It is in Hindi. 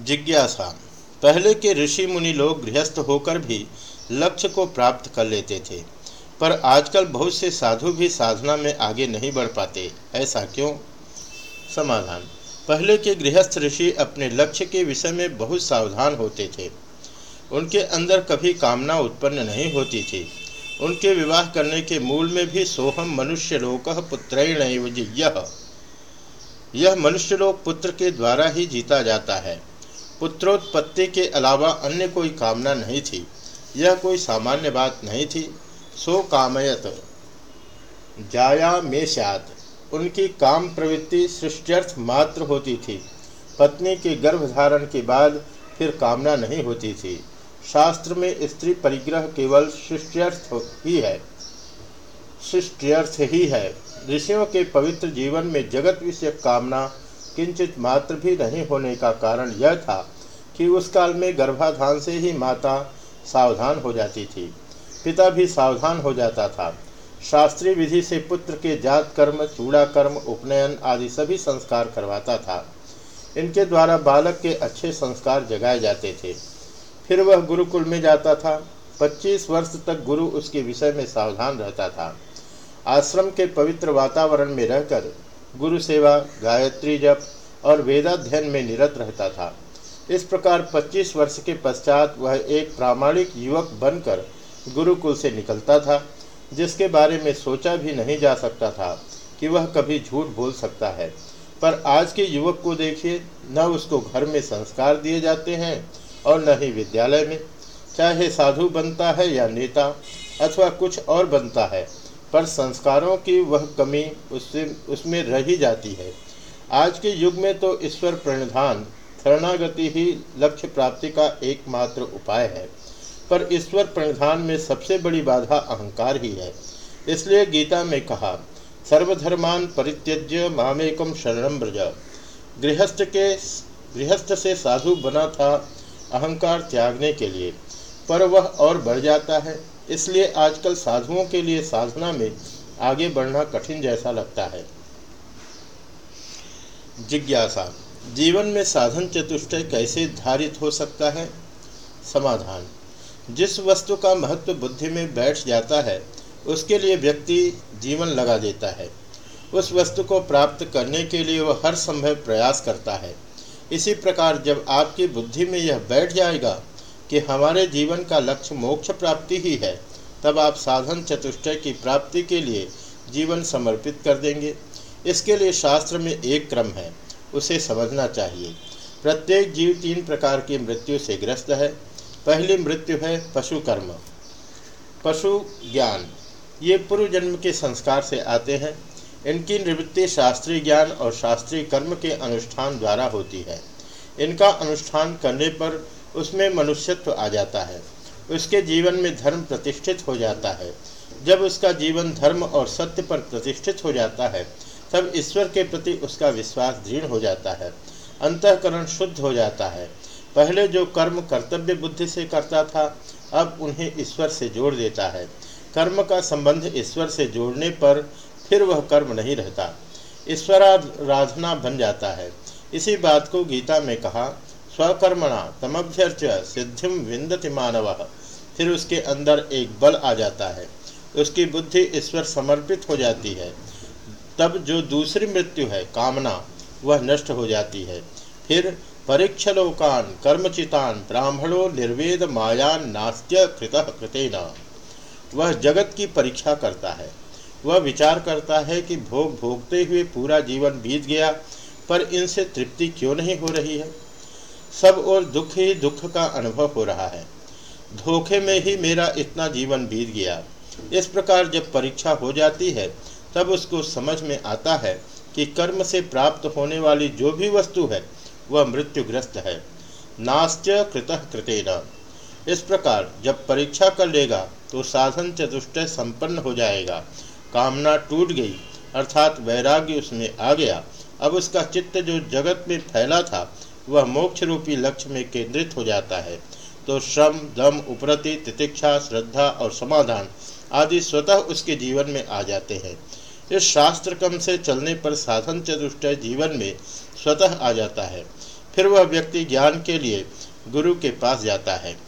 जिज्ञासा। पहले के ऋषि मुनि लोग गृहस्थ होकर भी लक्ष्य को प्राप्त कर लेते थे, पर आजकल बहुत से साधु भी साधना में आगे नहीं बढ़ पाते। ऐसा क्यों? समाधान। पहले के गृहस्थ ऋषि अपने लक्ष्य के विषय में बहुत सावधान होते थे। उनके अंदर कभी कामना उत्पन्न नहीं होती थी। उनके विवाह करने के मूल में भी सोहम मनुष्य लोक पुत्रेण यह यह मनुष्य लोक पुत्र के द्वारा ही जीता जाता है। पुत्रोत्पत्ति के अलावा अन्य कोई कामना नहीं थी। यह कोई सामान्य बात नहीं थी। सो कामयत। जाया में सात उनकी काम प्रवृत्ति सृष्ट्यर्थ मात्र होती थी। पत्नी के गर्भधारण के बाद फिर कामना नहीं होती थी। शास्त्र में स्त्री परिग्रह केवल सृष्ट्यर्थ ही है। सृष्ट्यर्थ ही है। ऋषियों के पवित्र जीवन में जगत विषय कामना किंचित मात्र भी नहीं होने का कारण यह था कि उस काल में गर्भाधान से ही माता सावधान हो जाती थी। पिता भी सावधान हो जाता था। शास्त्रीय विधि से पुत्र के जात कर्म, चूड़ा कर्म, उपनयन आदि सभी संस्कार करवाता था। इनके द्वारा बालक के अच्छे संस्कार जगाए जाते थे। फिर वह गुरुकुल में जाता था। 25 वर्ष तक गुरु उसके विषय में सावधान रहता था। आश्रम के पवित्र वातावरण में रहकर गुरु सेवा, गायत्री जप और वेदाध्ययन में निरत रहता था। इस प्रकार 25 वर्ष के पश्चात वह एक प्रामाणिक युवक बनकर गुरुकुल से निकलता था, जिसके बारे में सोचा भी नहीं जा सकता था कि वह कभी झूठ बोल सकता है। पर आज के युवक को देखिए, न उसको घर में संस्कार दिए जाते हैं और न ही विद्यालय में, चाहे साधु बनता है या नेता अथवा कुछ और बनता है। पर संस्कारों की वह कमी उससे, उसमें रह ही जाती है। आज के युग में तो ईश्वर प्रणिधान, शरणागति ही लक्ष्य प्राप्ति का एकमात्र उपाय है। पर ईश्वर प्रणिधान में सबसे बड़ी बाधा अहंकार ही है। इसलिए गीता में कहा, सर्वधर्मान परित्यज्य मामेकम शरणम ब्रज गृहस्थ के, गृहस्थ से साधु बना था अहंकार त्यागने के लिए, पर वह और बढ़ जाता है। इसलिए आजकल साधुओं के लिए साधना में आगे बढ़ना कठिन जैसा लगता है। जिज्ञासा, जीवन में साधन चतुष्टय कैसे धारित हो सकता है? समाधान, जिस वस्तु का महत्व बुद्धि में बैठ जाता है, उसके लिए व्यक्ति जीवन लगा देता है। उस वस्तु को प्राप्त करने के लिए वह हर संभव प्रयास करता है। इसी प्रकार जब आपकी बुद्धि में यह बैठ जाएगा कि हमारे जीवन का लक्ष्य मोक्ष प्राप्ति ही है, तब आप साधन चतुष्टय की प्राप्ति के लिए जीवन समर्पित कर देंगे। इसके लिए शास्त्र में एक क्रम है, उसे समझना चाहिए। प्रत्येक जीव तीन प्रकार की मृत्यु से ग्रस्त है। पहली मृत्यु है पशु कर्म पशु ज्ञान, ये पूर्व जन्म के संस्कार से आते हैं। इनकी निवृत्ति शास्त्रीय ज्ञान और शास्त्रीय कर्म के अनुष्ठान द्वारा होती है। इनका अनुष्ठान करने पर उसमें मनुष्यत्व आ जाता है। उसके जीवन में धर्म प्रतिष्ठित हो जाता है। जब उसका जीवन धर्म और सत्य पर प्रतिष्ठित हो जाता है, तब ईश्वर के प्रति उसका विश्वास दृढ़ हो जाता है। अंतकरण शुद्ध हो जाता है। पहले जो कर्म कर्तव्य बुद्धि से करता था, अब उन्हें ईश्वर से जोड़ देता है। कर्म का संबंध ईश्वर से जोड़ने पर फिर वह कर्म नहीं रहता। ईश्वराराधना बन जाता है। इसी बात को गीता में कहा स्वकर्मणा तमभ्यर्च सिद्धिम विंदति मानव। फिर उसके अंदर एक बल आ जाता है। उसकी बुद्धि ईश्वर समर्पित हो जाती है। तब जो दूसरी मृत्यु है, कामना, वह नष्ट हो जाती है। फिर परीक्षलोकान, कर्मचितान, ब्राह्मणों निर्वेद मायान नास्त्य कृत कृतेन। वह जगत की परीक्षा करता है। वह विचार करता है कि भोग भोगते हुए पूरा जीवन बीत गया, पर इनसे तृप्ति क्यों नहीं हो रही है? सब और दुख ही दुख का अनुभव हो रहा है। धोखे में ही मेरा इतना जीवन बीत गया। इस प्रकार जब परीक्षा हो जाती है, तब उसको समझ में आता है कि कर्म से प्राप्त होने वाली जो भी वस्तु है, वह मृत्युग्रस्त है। नास्त्य कृत कृतेन। इस प्रकार जब परीक्षा कर लेगा तो साधन चतुष्ट संपन्न हो जाएगा। कामना टूट गई, अर्थात वैराग्य उसमें आ गया। अब उसका चित्त जो जगत में फैला था वह मोक्ष रूपी लक्ष्य में केंद्रित हो जाता है। तो श्रम, दम, उपरति, तितिक्षा, श्रद्धा और समाधान आदि स्वतः उसके जीवन में आ जाते हैं। इस शास्त्र क्रम से चलने पर साधन चतुष्टय जीवन में स्वतः आ जाता है। फिर वह व्यक्ति ज्ञान के लिए गुरु के पास जाता है।